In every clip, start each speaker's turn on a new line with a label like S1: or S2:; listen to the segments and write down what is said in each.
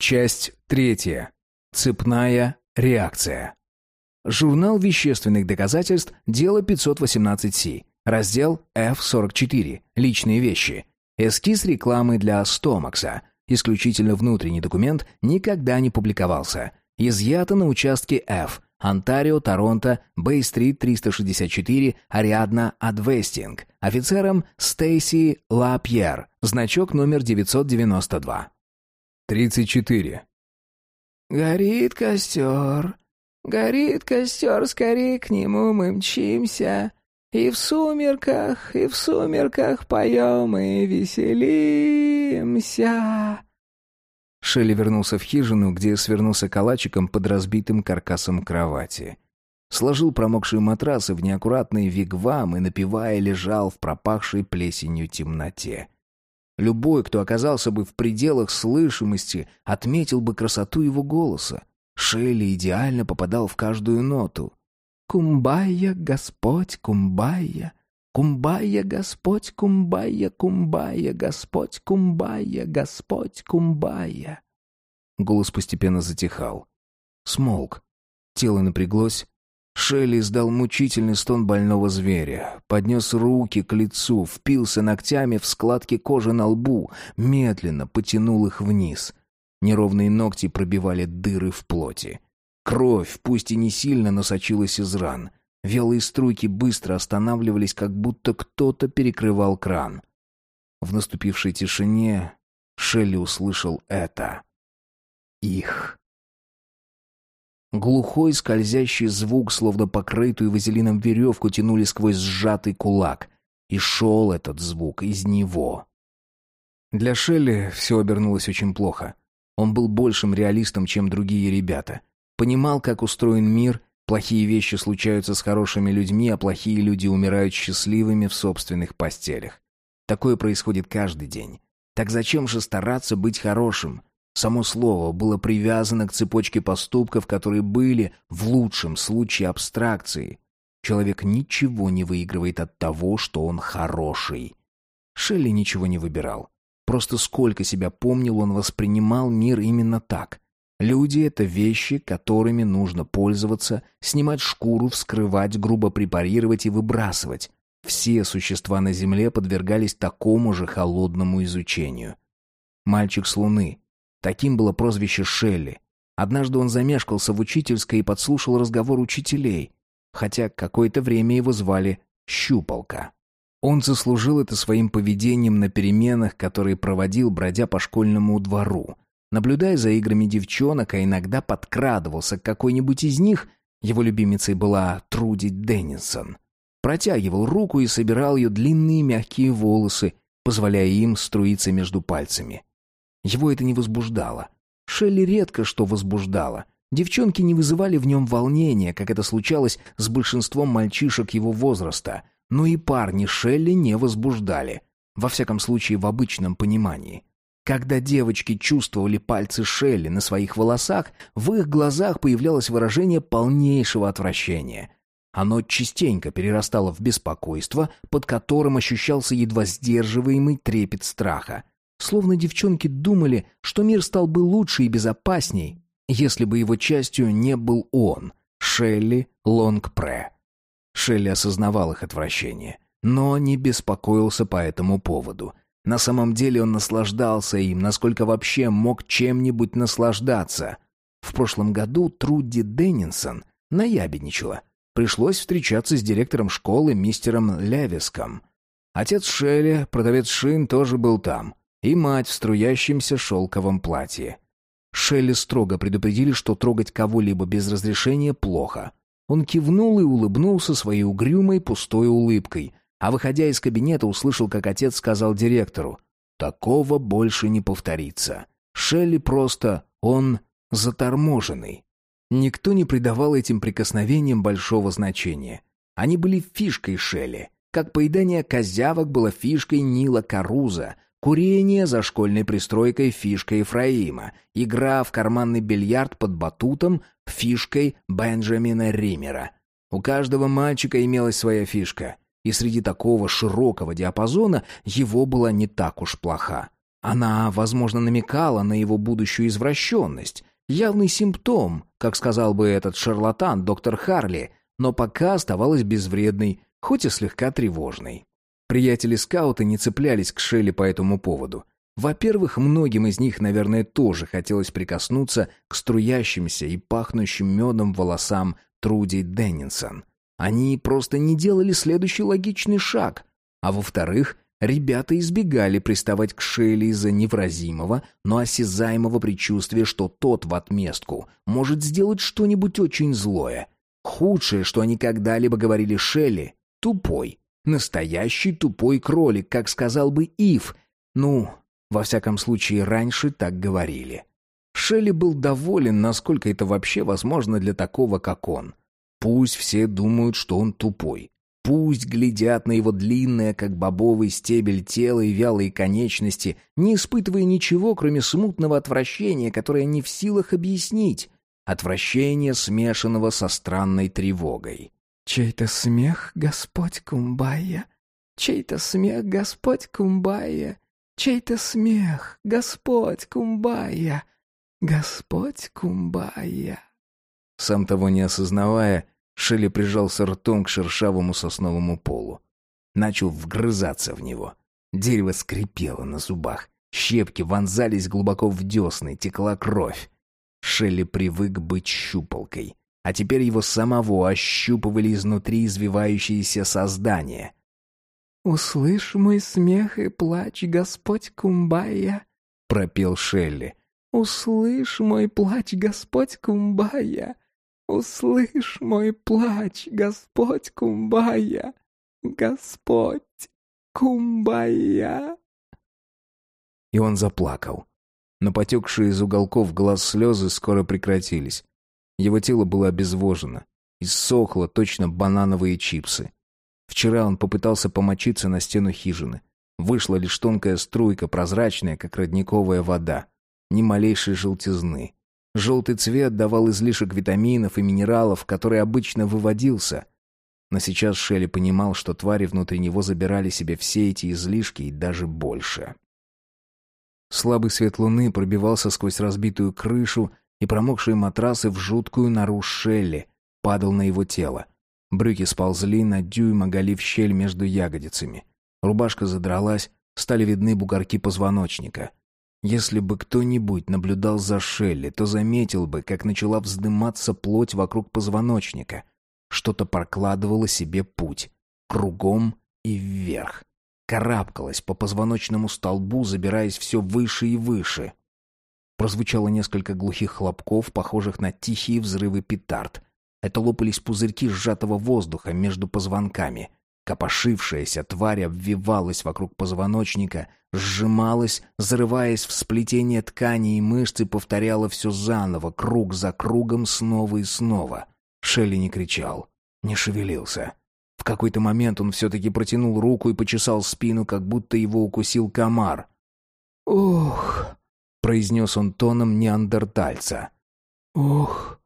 S1: Часть третья. Цепная реакция. Журнал вещественных доказательств, дело 518Си, раздел F44, личные вещи. Эскиз рекламы для Стомакса, исключительно внутренний документ, никогда не публиковался. Изъято на участке F, Онтарио, Торонто, Бэй-стрит 364, Ариадна Адвестинг, офицером Стейси Лапьер, значок номер 992. 34.
S2: «Горит костер, горит костер, скорее к нему мы мчимся, и в сумерках, и в сумерках поем и веселимся».
S1: Шелли вернулся в хижину, где свернулся калачиком под разбитым каркасом кровати. Сложил промокшие матрасы в неаккуратные вигвам и, напивая, лежал в пропахшей плесенью темноте. Любой, кто оказался бы в пределах слышимости, отметил бы красоту его голоса. Шелли идеально попадал в каждую ноту.
S2: «Кумбая, Господь, кумбая, Кумбая, Господь, кумбая, кумбая, Господь, кумбая, Господь, кумбая».
S1: Голос постепенно затихал. Смолк. Тело напряглось, Шелли издал мучительный стон больного зверя, поднес руки к лицу, впился ногтями в складки кожи на лбу, медленно потянул их вниз. Неровные ногти пробивали дыры в плоти. Кровь, пусть и не сильно, но сочилась из ран. Вялые струйки быстро останавливались, как будто кто-то перекрывал кран. В наступившей тишине Шелли услышал это. Их. Глухой скользящий звук, словно покрытую вазелином веревку, тянули сквозь сжатый кулак. И шел этот звук из него. Для Шелли все обернулось очень плохо. Он был большим реалистом, чем другие ребята. Понимал, как устроен мир, плохие вещи случаются с хорошими людьми, а плохие люди умирают счастливыми в собственных постелях. Такое происходит каждый день. Так зачем же стараться быть хорошим? Само слово было привязано к цепочке поступков, которые были, в лучшем случае, абстракцией. Человек ничего не выигрывает от того, что он хороший. Шелли ничего не выбирал. Просто сколько себя помнил, он воспринимал мир именно так. Люди — это вещи, которыми нужно пользоваться, снимать шкуру, вскрывать, грубо препарировать и выбрасывать. Все существа на Земле подвергались такому же холодному изучению. Мальчик с Луны, Таким было прозвище Шелли. Однажды он замешкался в учительской и подслушал разговор учителей, хотя какое-то время его звали Щупалка. Он заслужил это своим поведением на переменах, которые проводил, бродя по школьному двору. Наблюдая за играми девчонок, а иногда подкрадывался к какой-нибудь из них, его любимицей была Труди Деннисон. Протягивал руку и собирал ее длинные мягкие волосы, позволяя им струиться между пальцами. Его это не возбуждало. Шелли редко что возбуждало. Девчонки не вызывали в нем волнения, как это случалось с большинством мальчишек его возраста, но и парни Шелли не возбуждали. Во всяком случае, в обычном понимании. Когда девочки чувствовали пальцы Шелли на своих волосах, в их глазах появлялось выражение полнейшего отвращения. Оно частенько перерастало в беспокойство, под которым ощущался едва сдерживаемый трепет страха. Словно девчонки думали, что мир стал бы лучше и безопасней, если бы его частью не был он, Шелли Лонгпре. Шелли осознавал их отвращение, но не беспокоился по этому поводу. На самом деле он наслаждался им, насколько вообще мог чем-нибудь наслаждаться. В прошлом году Труди Деннинсон наябедничала. Пришлось встречаться с директором школы мистером Левиском. Отец Шелли, продавец шин, тоже был там и мать в струящемся шелковом платье. Шелли строго предупредили, что трогать кого-либо без разрешения плохо. Он кивнул и улыбнулся своей угрюмой пустой улыбкой, а выходя из кабинета услышал, как отец сказал директору, «Такого больше не повторится. Шелли просто... он заторможенный». Никто не придавал этим прикосновениям большого значения. Они были фишкой Шелли, как поедание козявок было фишкой Нила Каруза, Курение за школьной пристройкой фишкой Ефраима, игра в карманный бильярд под батутом фишкой Бенджамина Риммера. У каждого мальчика имелась своя фишка, и среди такого широкого диапазона его была не так уж плоха. Она, возможно, намекала на его будущую извращенность. Явный симптом, как сказал бы этот шарлатан, доктор Харли, но пока оставалась безвредной, хоть и слегка тревожной. Приятели-скауты не цеплялись к Шелли по этому поводу. Во-первых, многим из них, наверное, тоже хотелось прикоснуться к струящимся и пахнущим медом волосам Труди Деннинсон. Они просто не делали следующий логичный шаг. А во-вторых, ребята избегали приставать к Шелли из-за невразимого, но осязаемого предчувствия, что тот в отместку может сделать что-нибудь очень злое. Худшее, что они когда-либо говорили Шелли — тупой. Настоящий тупой кролик, как сказал бы Ив. Ну, во всяком случае, раньше так говорили. Шелли был доволен, насколько это вообще возможно для такого, как он. Пусть все думают, что он тупой. Пусть глядят на его длинное, как бобовый стебель тело и вялые конечности, не испытывая ничего, кроме смутного отвращения, которое не в силах объяснить. Отвращение, смешанного со странной тревогой.
S2: «Чей-то смех, Господь Кумбая! Чей-то смех, Господь Кумбая! Чей-то смех, Господь Кумбая, Господь Кумбая.
S1: Сам того не осознавая, Шелли прижался ртом к шершавому сосновому полу. Начал вгрызаться в него. Дерево скрипело на зубах. Щепки вонзались глубоко в десны, текла кровь. Шелли привык быть щупалкой. А теперь его самого ощупывали изнутри извивающиеся создания.
S2: «Услышь мой смех и плач, Господь Кумбая!» — пропел Шелли. «Услышь мой плач, Господь Кумбая! Услышь мой плач, Господь Кумбая! Господь Кумбая!»
S1: И он заплакал. Но потекшие из уголков глаз слезы скоро прекратились. Его тело было обезвожено. Иссохло точно банановые чипсы. Вчера он попытался помочиться на стену хижины. Вышла лишь тонкая струйка, прозрачная, как родниковая вода. Ни малейшей желтизны. Желтый цвет давал излишек витаминов и минералов, который обычно выводился. Но сейчас Шелли понимал, что твари внутри него забирали себе все эти излишки и даже больше. Слабый свет луны пробивался сквозь разбитую крышу и промокшие матрасы в жуткую нору Шелли, падал на его тело. Брюки сползли на дюйм, оголив щель между ягодицами. Рубашка задралась, стали видны бугорки позвоночника. Если бы кто-нибудь наблюдал за Шелли, то заметил бы, как начала вздыматься плоть вокруг позвоночника. Что-то прокладывало себе путь. Кругом и вверх. Карабкалась по позвоночному столбу, забираясь все выше и выше. Прозвучало несколько глухих хлопков, похожих на тихие взрывы петард — это лопались пузырьки сжатого воздуха между позвонками. Копошившаяся тварь обвивалась вокруг позвоночника, сжималась, зарываясь в сплетение ткани и мышцы, повторяла все заново, круг за кругом, снова и снова. Шелли не кричал, не шевелился. В какой-то момент он все-таки протянул руку и почесал спину, как будто его укусил комар.
S2: «Ох!»
S1: — произнес он тоном неандертальца.
S2: «Ох!»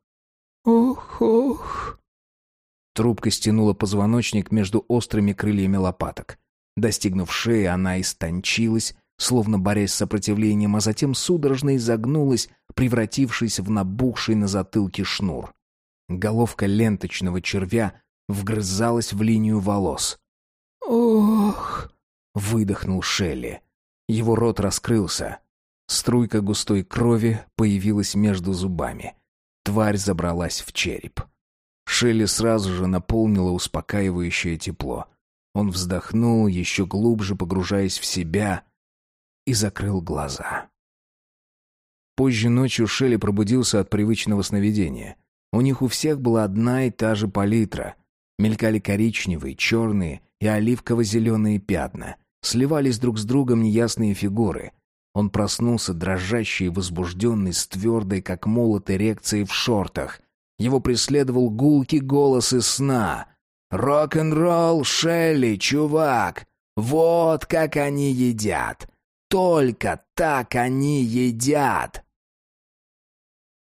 S2: «Ох, ох!»
S1: Трубка стянула позвоночник между острыми крыльями лопаток. Достигнув шеи, она истончилась, словно борясь с сопротивлением, а затем судорожно изогнулась, превратившись в набухший на затылке шнур. Головка ленточного червя вгрызалась в линию волос.
S2: «Ох!»
S1: — выдохнул Шелли. Его рот раскрылся. Струйка густой крови появилась между зубами. Тварь забралась в череп. Шелли сразу же наполнило успокаивающее тепло. Он вздохнул, еще глубже погружаясь в себя, и закрыл глаза. Позже ночью Шелли пробудился от привычного сновидения. У них у всех была одна и та же палитра. Мелькали коричневые, черные и оливково-зеленые пятна. Сливались друг с другом неясные фигуры — он проснулся дрожащий и возбужденный, с твердой, как молот, эрекцией в шортах. Его преследовал гулкий голос из сна. «Рок-н-ролл, Шелли, чувак! Вот как они едят! Только так они едят!»